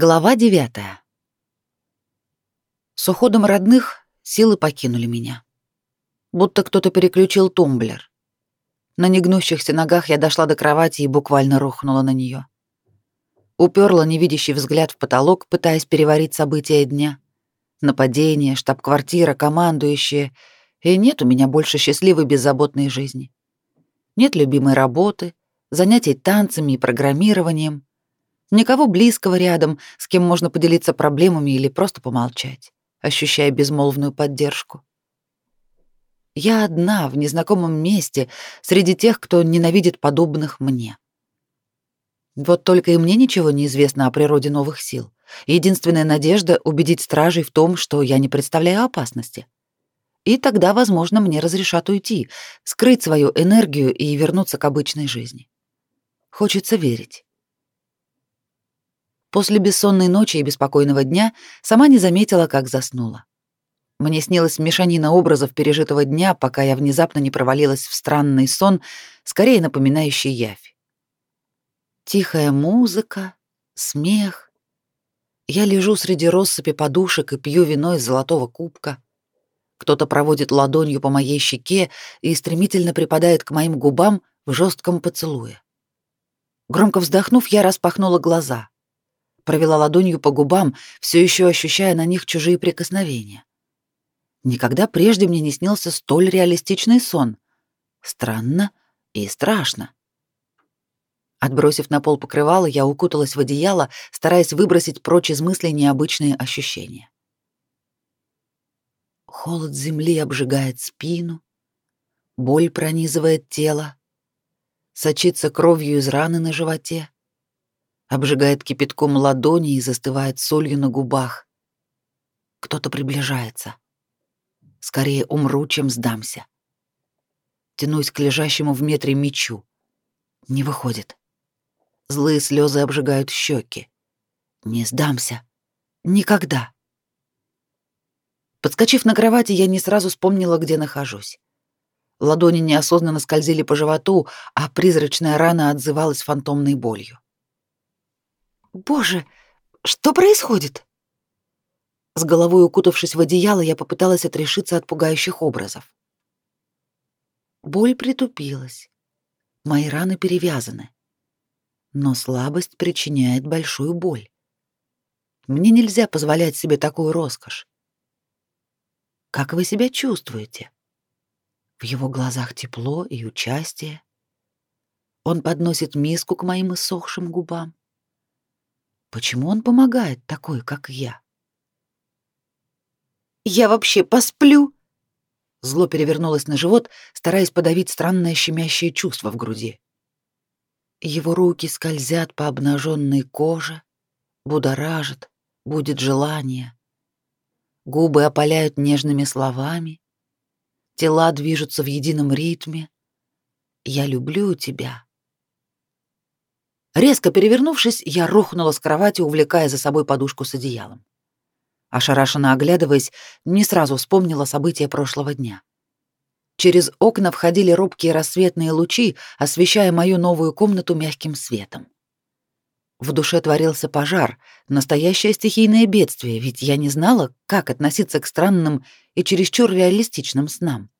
Глава девятая. С уходом родных силы покинули меня. Будто кто-то переключил тумблер. На негнущихся ногах я дошла до кровати и буквально рухнула на нее. Уперла невидящий взгляд в потолок, пытаясь переварить события дня. Нападение, штаб-квартира, командующие. И нет у меня больше счастливой беззаботной жизни. Нет любимой работы, занятий танцами и программированием — Никого близкого рядом, с кем можно поделиться проблемами или просто помолчать, ощущая безмолвную поддержку. Я одна в незнакомом месте среди тех, кто ненавидит подобных мне. Вот только и мне ничего не известно о природе новых сил. Единственная надежда — убедить стражей в том, что я не представляю опасности. И тогда, возможно, мне разрешат уйти, скрыть свою энергию и вернуться к обычной жизни. Хочется верить. После бессонной ночи и беспокойного дня сама не заметила, как заснула. Мне снилась мешанина образов пережитого дня, пока я внезапно не провалилась в странный сон, скорее напоминающий явь. Тихая музыка, смех. Я лежу среди россыпи подушек и пью вино из золотого кубка. Кто-то проводит ладонью по моей щеке и стремительно припадает к моим губам в жестком поцелуе. Громко вздохнув, я распахнула глаза провела ладонью по губам, все еще ощущая на них чужие прикосновения. Никогда прежде мне не снился столь реалистичный сон. Странно и страшно. Отбросив на пол покрывало, я укуталась в одеяло, стараясь выбросить прочь из мыслей необычные ощущения. Холод земли обжигает спину, боль пронизывает тело, сочится кровью из раны на животе обжигает кипятком ладони и застывает солью на губах. Кто-то приближается. Скорее умру, чем сдамся. Тянусь к лежащему в метре мечу. Не выходит. Злые слезы обжигают щеки. Не сдамся. Никогда. Подскочив на кровати, я не сразу вспомнила, где нахожусь. Ладони неосознанно скользили по животу, а призрачная рана отзывалась фантомной болью. Боже, что происходит? С головой укутавшись в одеяло, я попыталась отрешиться от пугающих образов. Боль притупилась. Мои раны перевязаны. Но слабость причиняет большую боль. Мне нельзя позволять себе такую роскошь. Как вы себя чувствуете? В его глазах тепло и участие. Он подносит миску к моим иссохшим губам. Почему он помогает такой, как я? Я вообще посплю. Зло перевернулось на живот, стараясь подавить странное щемящее чувство в груди. Его руки скользят по обнаженной коже, будоражат, будет желание. Губы опаляют нежными словами, тела движутся в едином ритме. Я люблю тебя. Резко перевернувшись, я рухнула с кровати, увлекая за собой подушку с одеялом. Ошарашенно оглядываясь, не сразу вспомнила события прошлого дня. Через окна входили робкие рассветные лучи, освещая мою новую комнату мягким светом. В душе творился пожар, настоящее стихийное бедствие, ведь я не знала, как относиться к странным и чересчур реалистичным снам.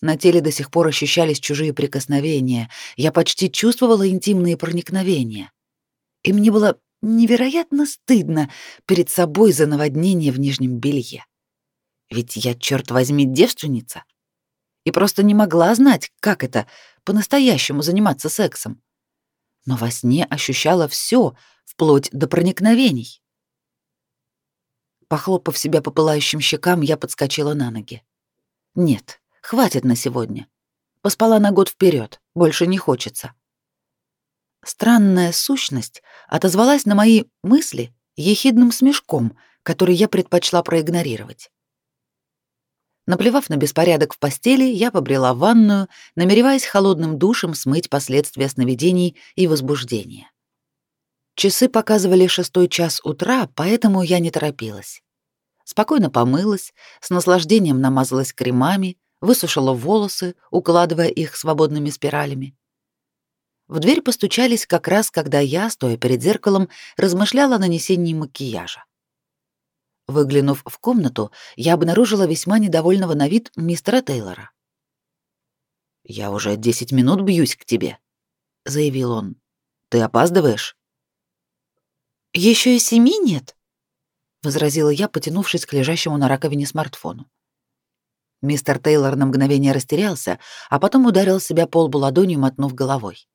На теле до сих пор ощущались чужие прикосновения. Я почти чувствовала интимные проникновения. И мне было невероятно стыдно перед собой за наводнение в нижнем белье. Ведь я, черт возьми, девственница. И просто не могла знать, как это по-настоящему заниматься сексом. Но во сне ощущала все, вплоть до проникновений. Похлопав себя по пылающим щекам, я подскочила на ноги. Нет, Хватит на сегодня. Поспала на год вперед, больше не хочется. Странная сущность отозвалась на мои мысли ехидным смешком, который я предпочла проигнорировать. Наплевав на беспорядок в постели, я побрела в ванную, намереваясь холодным душем смыть последствия сновидений и возбуждения. Часы показывали шестой час утра, поэтому я не торопилась. Спокойно помылась, с наслаждением намазалась кремами, высушила волосы, укладывая их свободными спиралями. В дверь постучались как раз, когда я, стоя перед зеркалом, размышляла о нанесении макияжа. Выглянув в комнату, я обнаружила весьма недовольного на вид мистера Тейлора. «Я уже десять минут бьюсь к тебе», — заявил он. «Ты опаздываешь?» Еще и семи нет», — возразила я, потянувшись к лежащему на раковине смартфону. Мистер Тейлор на мгновение растерялся, а потом ударил себя по лбу ладонью, мотнув головой.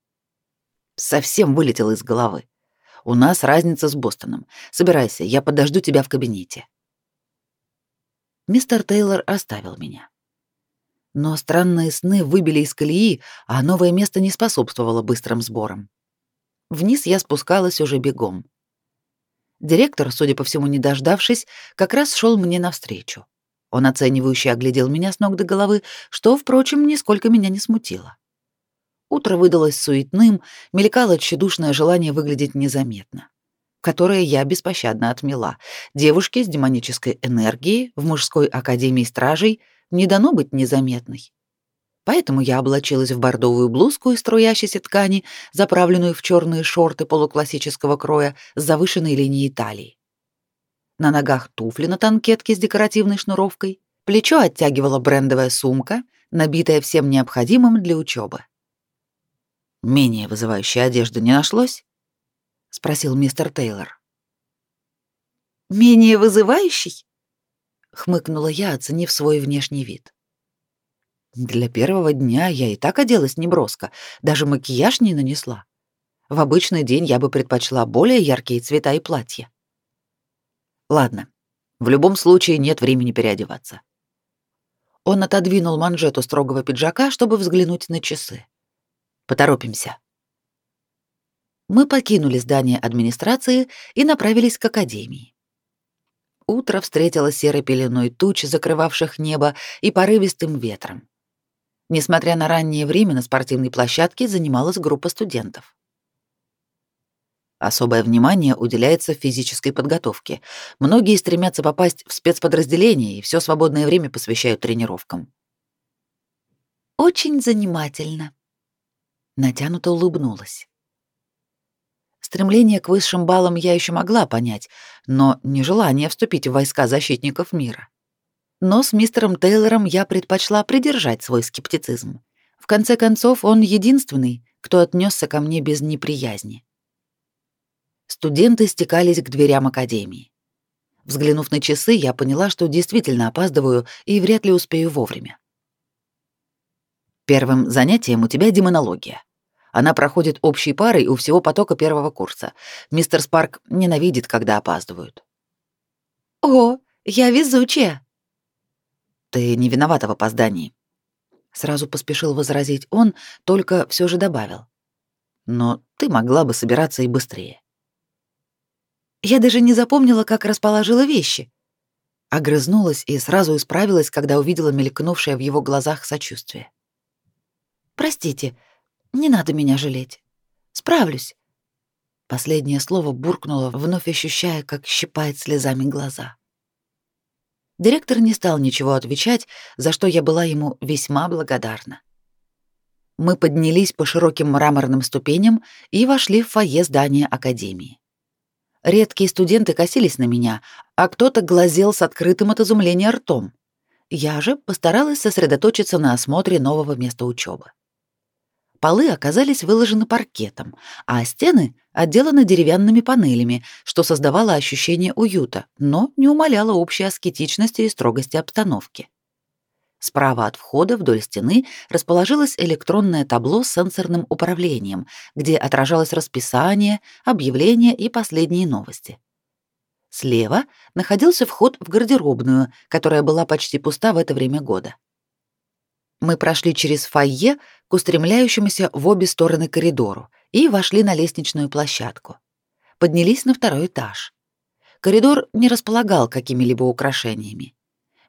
Совсем вылетел из головы. У нас разница с Бостоном. Собирайся, я подожду тебя в кабинете. Мистер Тейлор оставил меня. Но странные сны выбили из колеи, а новое место не способствовало быстрым сборам. Вниз я спускалась уже бегом. Директор, судя по всему, не дождавшись, как раз шел мне навстречу. Он оценивающе оглядел меня с ног до головы, что, впрочем, нисколько меня не смутило. Утро выдалось суетным, мелькало тщедушное желание выглядеть незаметно, которое я беспощадно отмела. Девушке с демонической энергией в мужской академии стражей не дано быть незаметной. Поэтому я облачилась в бордовую блузку из струящейся ткани, заправленную в черные шорты полуклассического кроя с завышенной линией талии. На ногах туфли на танкетке с декоративной шнуровкой, плечо оттягивала брендовая сумка, набитая всем необходимым для учебы. Менее вызывающей одежды не нашлось? спросил мистер Тейлор. Менее вызывающий? хмыкнула я, оценив свой внешний вид. Для первого дня я и так оделась неброско, даже макияж не нанесла. В обычный день я бы предпочла более яркие цвета и платья. Ладно, в любом случае нет времени переодеваться. Он отодвинул манжету строгого пиджака, чтобы взглянуть на часы. Поторопимся. Мы покинули здание администрации и направились к академии. Утро встретило серой пеленой туч, закрывавших небо, и порывистым ветром. Несмотря на раннее время, на спортивной площадке занималась группа студентов. Особое внимание уделяется физической подготовке. Многие стремятся попасть в спецподразделение и все свободное время посвящают тренировкам. Очень занимательно, натянуто улыбнулась. Стремление к высшим баллам я еще могла понять, но не желание вступить в войска защитников мира. Но с мистером Тейлором я предпочла придержать свой скептицизм. В конце концов, он единственный, кто отнесся ко мне без неприязни. Студенты стекались к дверям академии. Взглянув на часы, я поняла, что действительно опаздываю и вряд ли успею вовремя. Первым занятием у тебя демонология. Она проходит общей парой у всего потока первого курса. Мистер Спарк ненавидит, когда опаздывают. О, я везучая. Ты не виновата в опоздании. Сразу поспешил возразить он, только все же добавил. Но ты могла бы собираться и быстрее. Я даже не запомнила, как расположила вещи. Огрызнулась и сразу исправилась, когда увидела мелькнувшее в его глазах сочувствие. Простите, не надо меня жалеть. Справлюсь. Последнее слово буркнуло, вновь ощущая, как щипает слезами глаза. Директор не стал ничего отвечать, за что я была ему весьма благодарна. Мы поднялись по широким мраморным ступеням и вошли в фойе здания академии. Редкие студенты косились на меня, а кто-то глазел с открытым от изумления ртом. Я же постаралась сосредоточиться на осмотре нового места учебы. Полы оказались выложены паркетом, а стены отделаны деревянными панелями, что создавало ощущение уюта, но не умаляло общей аскетичности и строгости обстановки. Справа от входа вдоль стены расположилось электронное табло с сенсорным управлением, где отражалось расписание, объявления и последние новости. Слева находился вход в гардеробную, которая была почти пуста в это время года. Мы прошли через фойе к устремляющемуся в обе стороны коридору и вошли на лестничную площадку. Поднялись на второй этаж. Коридор не располагал какими-либо украшениями.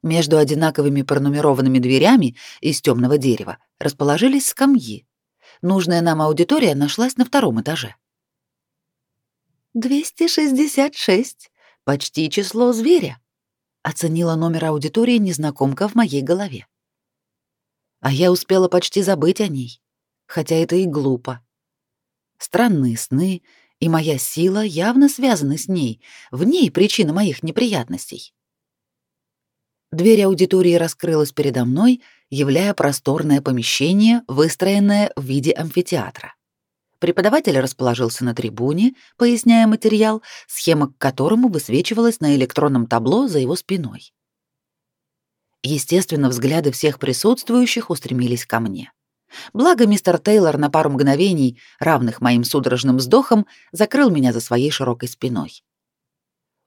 Между одинаковыми пронумерованными дверями из темного дерева расположились скамьи. Нужная нам аудитория нашлась на втором этаже. «266. Почти число зверя», — оценила номер аудитории незнакомка в моей голове. А я успела почти забыть о ней, хотя это и глупо. Странные сны и моя сила явно связаны с ней, в ней причина моих неприятностей. Дверь аудитории раскрылась передо мной, являя просторное помещение, выстроенное в виде амфитеатра. Преподаватель расположился на трибуне, поясняя материал, схема к которому высвечивалась на электронном табло за его спиной. Естественно, взгляды всех присутствующих устремились ко мне. Благо мистер Тейлор на пару мгновений, равных моим судорожным вздохам, закрыл меня за своей широкой спиной.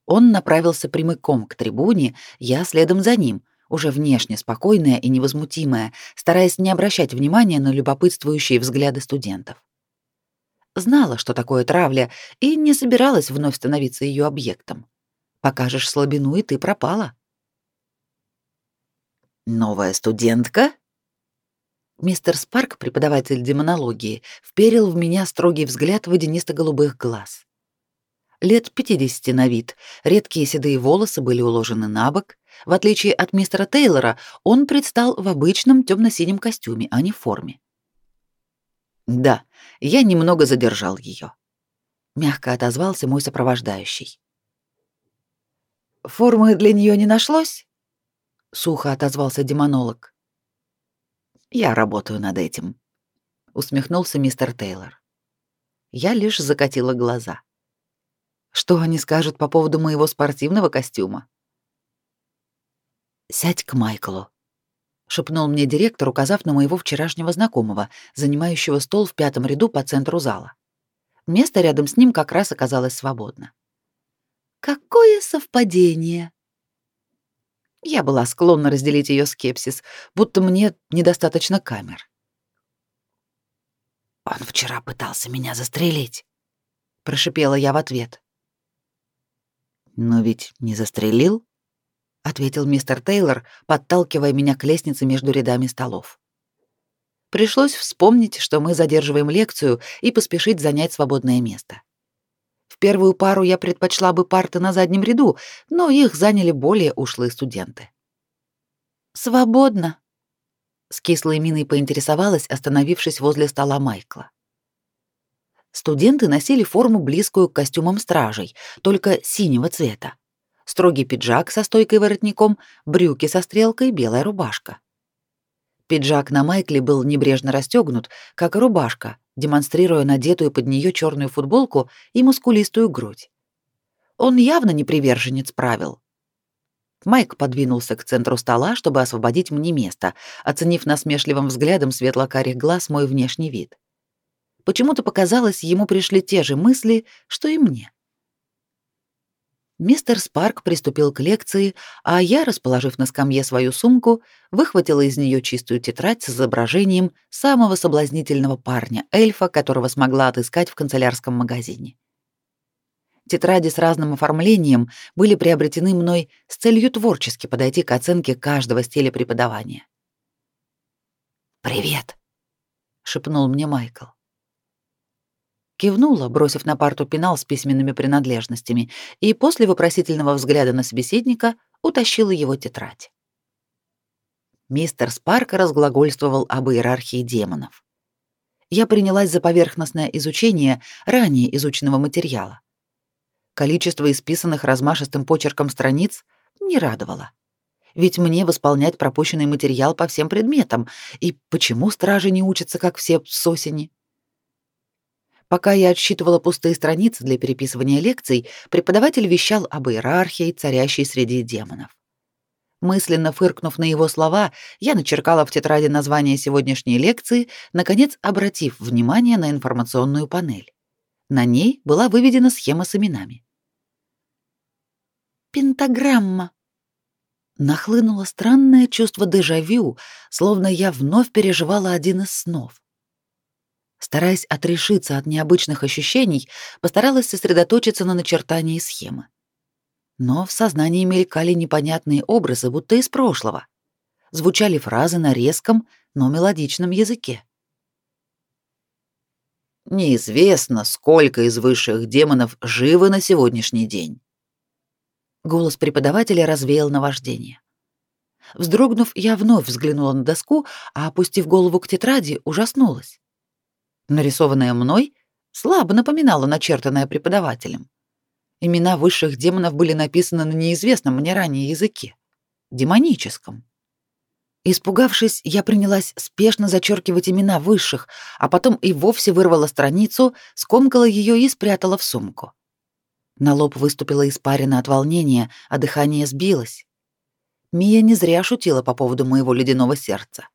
Он направился прямиком к трибуне, я следом за ним, уже внешне спокойная и невозмутимая, стараясь не обращать внимания на любопытствующие взгляды студентов. Знала, что такое травля, и не собиралась вновь становиться ее объектом. Покажешь слабину, и ты пропала. «Новая студентка?» Мистер Спарк, преподаватель демонологии, вперил в меня строгий взгляд водянисто-голубых глаз лет 50 на вид, редкие седые волосы были уложены на бок. В отличие от мистера Тейлора, он предстал в обычном темно-синем костюме, а не форме. «Да, я немного задержал ее», — мягко отозвался мой сопровождающий. «Формы для нее не нашлось?» — сухо отозвался демонолог. «Я работаю над этим», — усмехнулся мистер Тейлор. Я лишь закатила глаза. Что они скажут по поводу моего спортивного костюма? «Сядь к Майклу», — шепнул мне директор, указав на моего вчерашнего знакомого, занимающего стол в пятом ряду по центру зала. Место рядом с ним как раз оказалось свободно. «Какое совпадение!» Я была склонна разделить ее скепсис, будто мне недостаточно камер. «Он вчера пытался меня застрелить», — прошипела я в ответ. «Но ведь не застрелил?» — ответил мистер Тейлор, подталкивая меня к лестнице между рядами столов. Пришлось вспомнить, что мы задерживаем лекцию, и поспешить занять свободное место. В первую пару я предпочла бы парты на заднем ряду, но их заняли более ушлые студенты. «Свободно», — с кислой миной поинтересовалась, остановившись возле стола Майкла. Студенты носили форму, близкую к костюмам стражей, только синего цвета. Строгий пиджак со стойкой воротником, брюки со стрелкой, белая рубашка. Пиджак на Майкле был небрежно расстегнут, как и рубашка, демонстрируя надетую под нее черную футболку и мускулистую грудь. Он явно не приверженец правил. Майк подвинулся к центру стола, чтобы освободить мне место, оценив насмешливым взглядом светло-карих глаз мой внешний вид. Почему-то показалось, ему пришли те же мысли, что и мне. Мистер Спарк приступил к лекции, а я, расположив на скамье свою сумку, выхватила из нее чистую тетрадь с изображением самого соблазнительного парня, эльфа, которого смогла отыскать в канцелярском магазине. Тетради с разным оформлением были приобретены мной с целью творчески подойти к оценке каждого стиля преподавания. «Привет», — шепнул мне Майкл. Кивнула, бросив на парту пенал с письменными принадлежностями, и после вопросительного взгляда на собеседника утащила его тетрадь. Мистер Спарк разглагольствовал об иерархии демонов. Я принялась за поверхностное изучение ранее изученного материала. Количество исписанных размашистым почерком страниц не радовало. Ведь мне восполнять пропущенный материал по всем предметам, и почему стражи не учатся, как все с осени? Пока я отсчитывала пустые страницы для переписывания лекций, преподаватель вещал об иерархии, царящей среди демонов. Мысленно фыркнув на его слова, я начеркала в тетради название сегодняшней лекции, наконец обратив внимание на информационную панель. На ней была выведена схема с именами. «Пентаграмма», Нахлынуло странное чувство дежавю, словно я вновь переживала один из снов. Стараясь отрешиться от необычных ощущений, постаралась сосредоточиться на начертании схемы. Но в сознании мелькали непонятные образы, будто из прошлого. Звучали фразы на резком, но мелодичном языке. Неизвестно, сколько из высших демонов живы на сегодняшний день. Голос преподавателя развеял наваждение. Вздрогнув, я вновь взглянула на доску, а опустив голову к тетради, ужаснулась нарисованная мной, слабо напоминало начертанное преподавателем. Имена высших демонов были написаны на неизвестном мне ранее языке — демоническом. Испугавшись, я принялась спешно зачеркивать имена высших, а потом и вовсе вырвала страницу, скомкала ее и спрятала в сумку. На лоб выступила испарина от волнения, а дыхание сбилось. Мия не зря шутила по поводу моего ледяного сердца.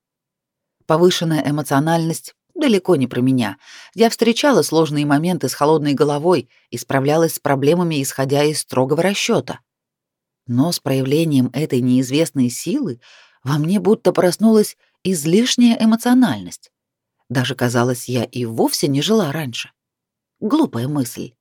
Повышенная эмоциональность далеко не про меня. Я встречала сложные моменты с холодной головой и справлялась с проблемами, исходя из строгого расчета. Но с проявлением этой неизвестной силы во мне будто проснулась излишняя эмоциональность. Даже казалось, я и вовсе не жила раньше. Глупая мысль.